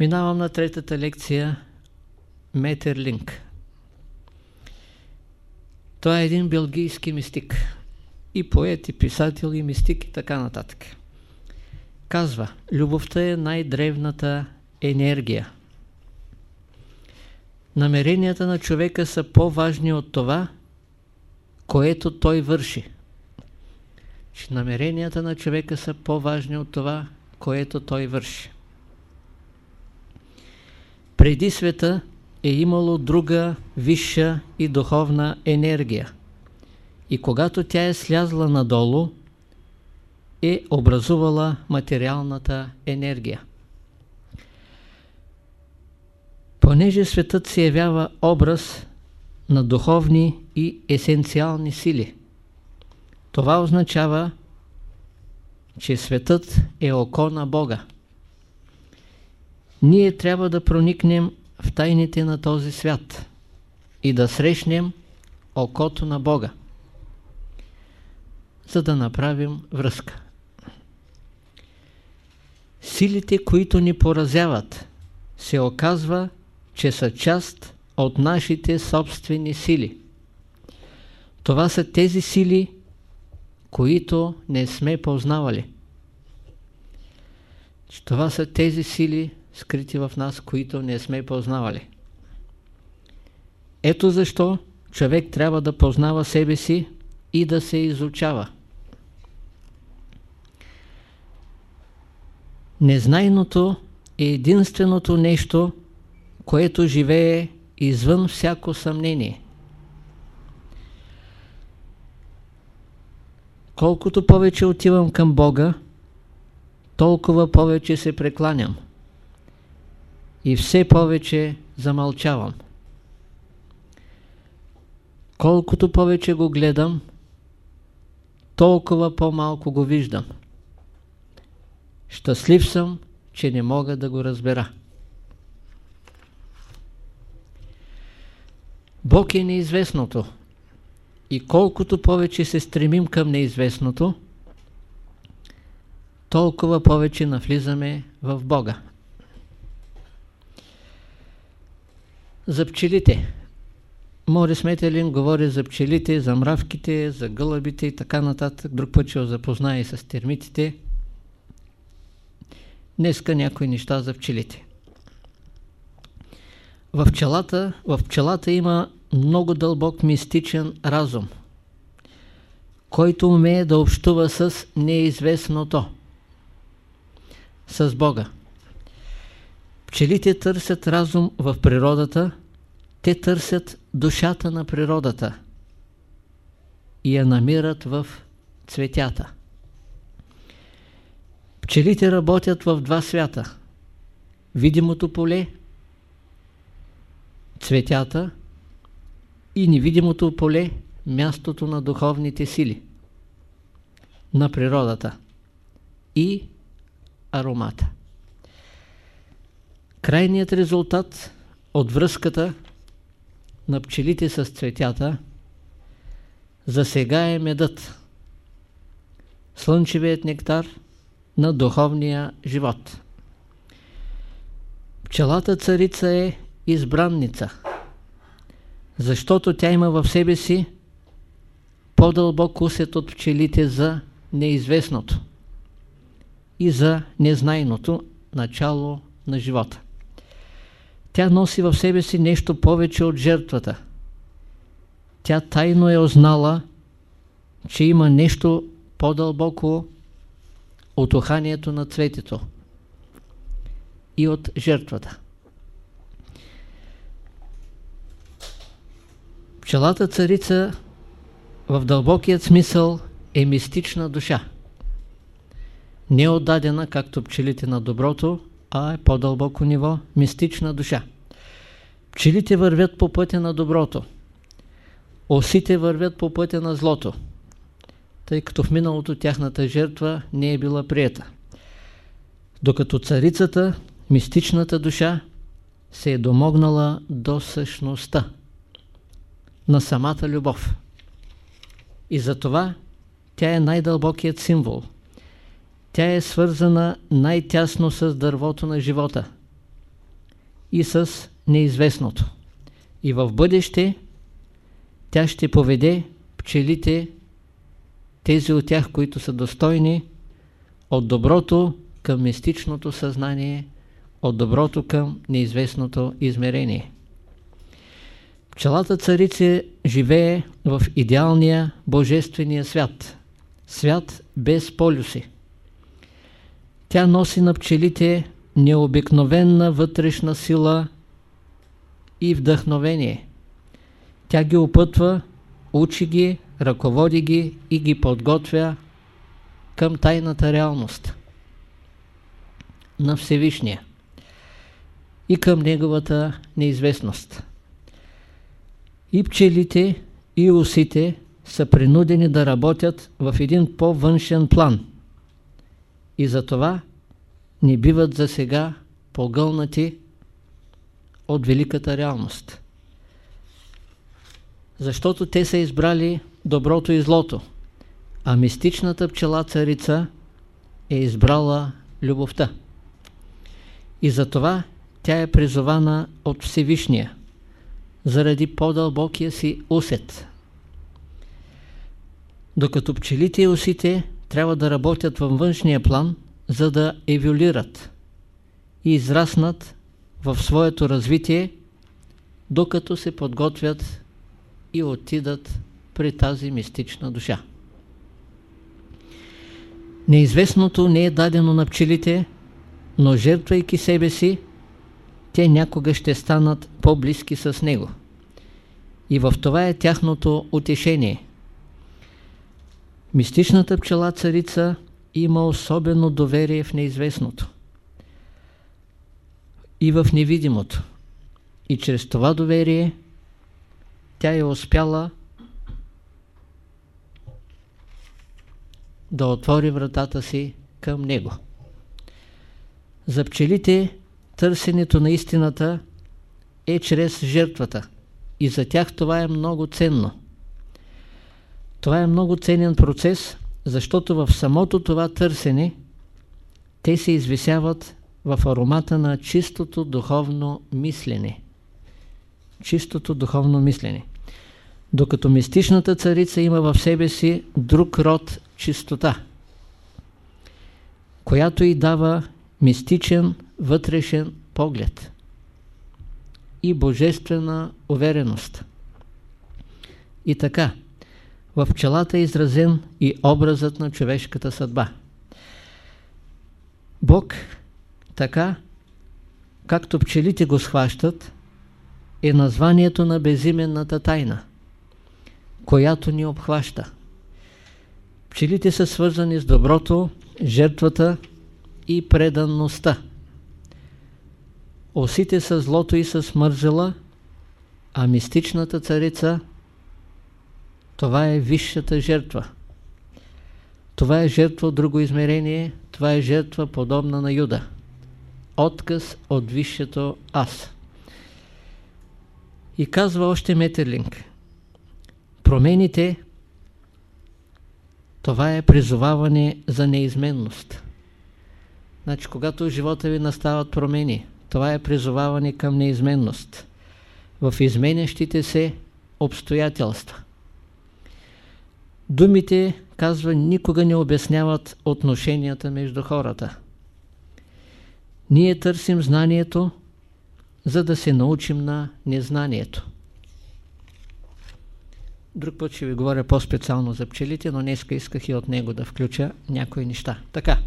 Минавам на третата лекция Метерлинг. Той е един белгийски мистик. И поет, и писател, и мистик, и така нататък. Казва, любовта е най-древната енергия. Намеренията на човека са по-важни от това, което той върши. Намеренията на човека са по-важни от това, което той върши. Преди света е имало друга висша и духовна енергия. И когато тя е слязла надолу, е образувала материалната енергия. Понеже светът се явява образ на духовни и есенциални сили, това означава, че светът е око на Бога. Ние трябва да проникнем в тайните на този свят и да срещнем окото на Бога, за да направим връзка. Силите, които ни поразяват, се оказва, че са част от нашите собствени сили. Това са тези сили, които не сме познавали. Това са тези сили, скрити в нас, които не сме познавали. Ето защо човек трябва да познава себе си и да се изучава. Незнайното е единственото нещо, което живее извън всяко съмнение. Колкото повече отивам към Бога, толкова повече се прекланям и все повече замълчавам. Колкото повече го гледам, толкова по-малко го виждам. Щастлив съм, че не мога да го разбера. Бог е неизвестното. И колкото повече се стремим към неизвестното, толкова повече навлизаме в Бога. За пчелите. Морис Метелин говори за пчелите, за мравките, за гълъбите и така нататък. Друг път ще запознае с термитите. Днеска някои неща за пчелите. В пчелата, в пчелата има много дълбок мистичен разум, който умее да общува с неизвестното, с Бога. Пчелите търсят разум в природата, те търсят душата на природата и я намират в цветята. Пчелите работят в два свята. Видимото поле, цветята и невидимото поле, мястото на духовните сили, на природата и аромата. Крайният резултат от връзката на пчелите с цветята за сега е медът, слънчевият нектар на духовния живот. Пчелата царица е избранница, защото тя има в себе си по-дълбок усет от пчелите за неизвестното и за незнайното начало на живота. Тя носи в себе си нещо повече от жертвата. Тя тайно е ознала, че има нещо по-дълбоко от уханието на цветето и от жертвата. Пчелата царица в дълбокият смисъл е мистична душа. Не отдадена, както пчелите на доброто, а е по-дълбоко ниво, мистична душа. Пчелите вървят по пътя на доброто. Осите вървят по пътя на злото, тъй като в миналото тяхната жертва не е била приета. Докато царицата, мистичната душа, се е домогнала до същността на самата любов. И затова тя е най-дълбокият символ – тя е свързана най-тясно с дървото на живота, и с неизвестното. И в бъдеще тя ще поведе пчелите, тези от тях, които са достойни, от доброто към мистичното съзнание, от доброто към неизвестното измерение. Пчелата царица живее в идеалния божествения свят. Свят без полюси. Тя носи на пчелите необикновенна вътрешна сила и вдъхновение. Тя ги опътва, учи ги, ръководи ги и ги подготвя към тайната реалност на Всевишния и към неговата неизвестност. И пчелите, и усите са принудени да работят в един по-външен план. И затова не биват за сега погълнати от великата реалност. Защото те са избрали доброто и злото, а мистичната пчела царица е избрала любовта. И затова тя е призована от Всевишния, заради по-дълбокия си усет. Докато пчелите и усите трябва да работят във външния план, за да еволюират и израснат в своето развитие, докато се подготвят и отидат при тази мистична душа. Неизвестното не е дадено на пчелите, но жертвайки себе си, те някога ще станат по-близки с него. И в това е тяхното утешение. Мистичната пчела царица има особено доверие в неизвестното и в невидимото. И чрез това доверие тя е успяла да отвори вратата си към него. За пчелите търсенето на истината е чрез жертвата и за тях това е много ценно. Това е много ценен процес, защото в самото това търсене те се извисяват в аромата на чистото духовно мислене. Чистото духовно мислене. Докато мистичната царица има в себе си друг род чистота, която й дава мистичен вътрешен поглед и божествена увереност. И така, в пчелата е изразен и образът на човешката съдба. Бог, така, както пчелите го схващат, е названието на безименната тайна, която ни обхваща. Пчелите са свързани с доброто, жертвата и преданността. Осите са злото и с мързела, а мистичната царица това е висшата жертва. Това е жертва от друго измерение, това е жертва подобна на Юда. Отказ от висшето аз. И казва още Метерлинг. Промените това е призоваване за неизменност. Значи, когато в живота ви настават промени, това е призоваване към неизменност. В изменящите се обстоятелства. Думите, казва, никога не обясняват отношенията между хората. Ние търсим знанието, за да се научим на незнанието. Друг път ще ви говоря по-специално за пчелите, но днеска исках и от него да включа някои неща. Така.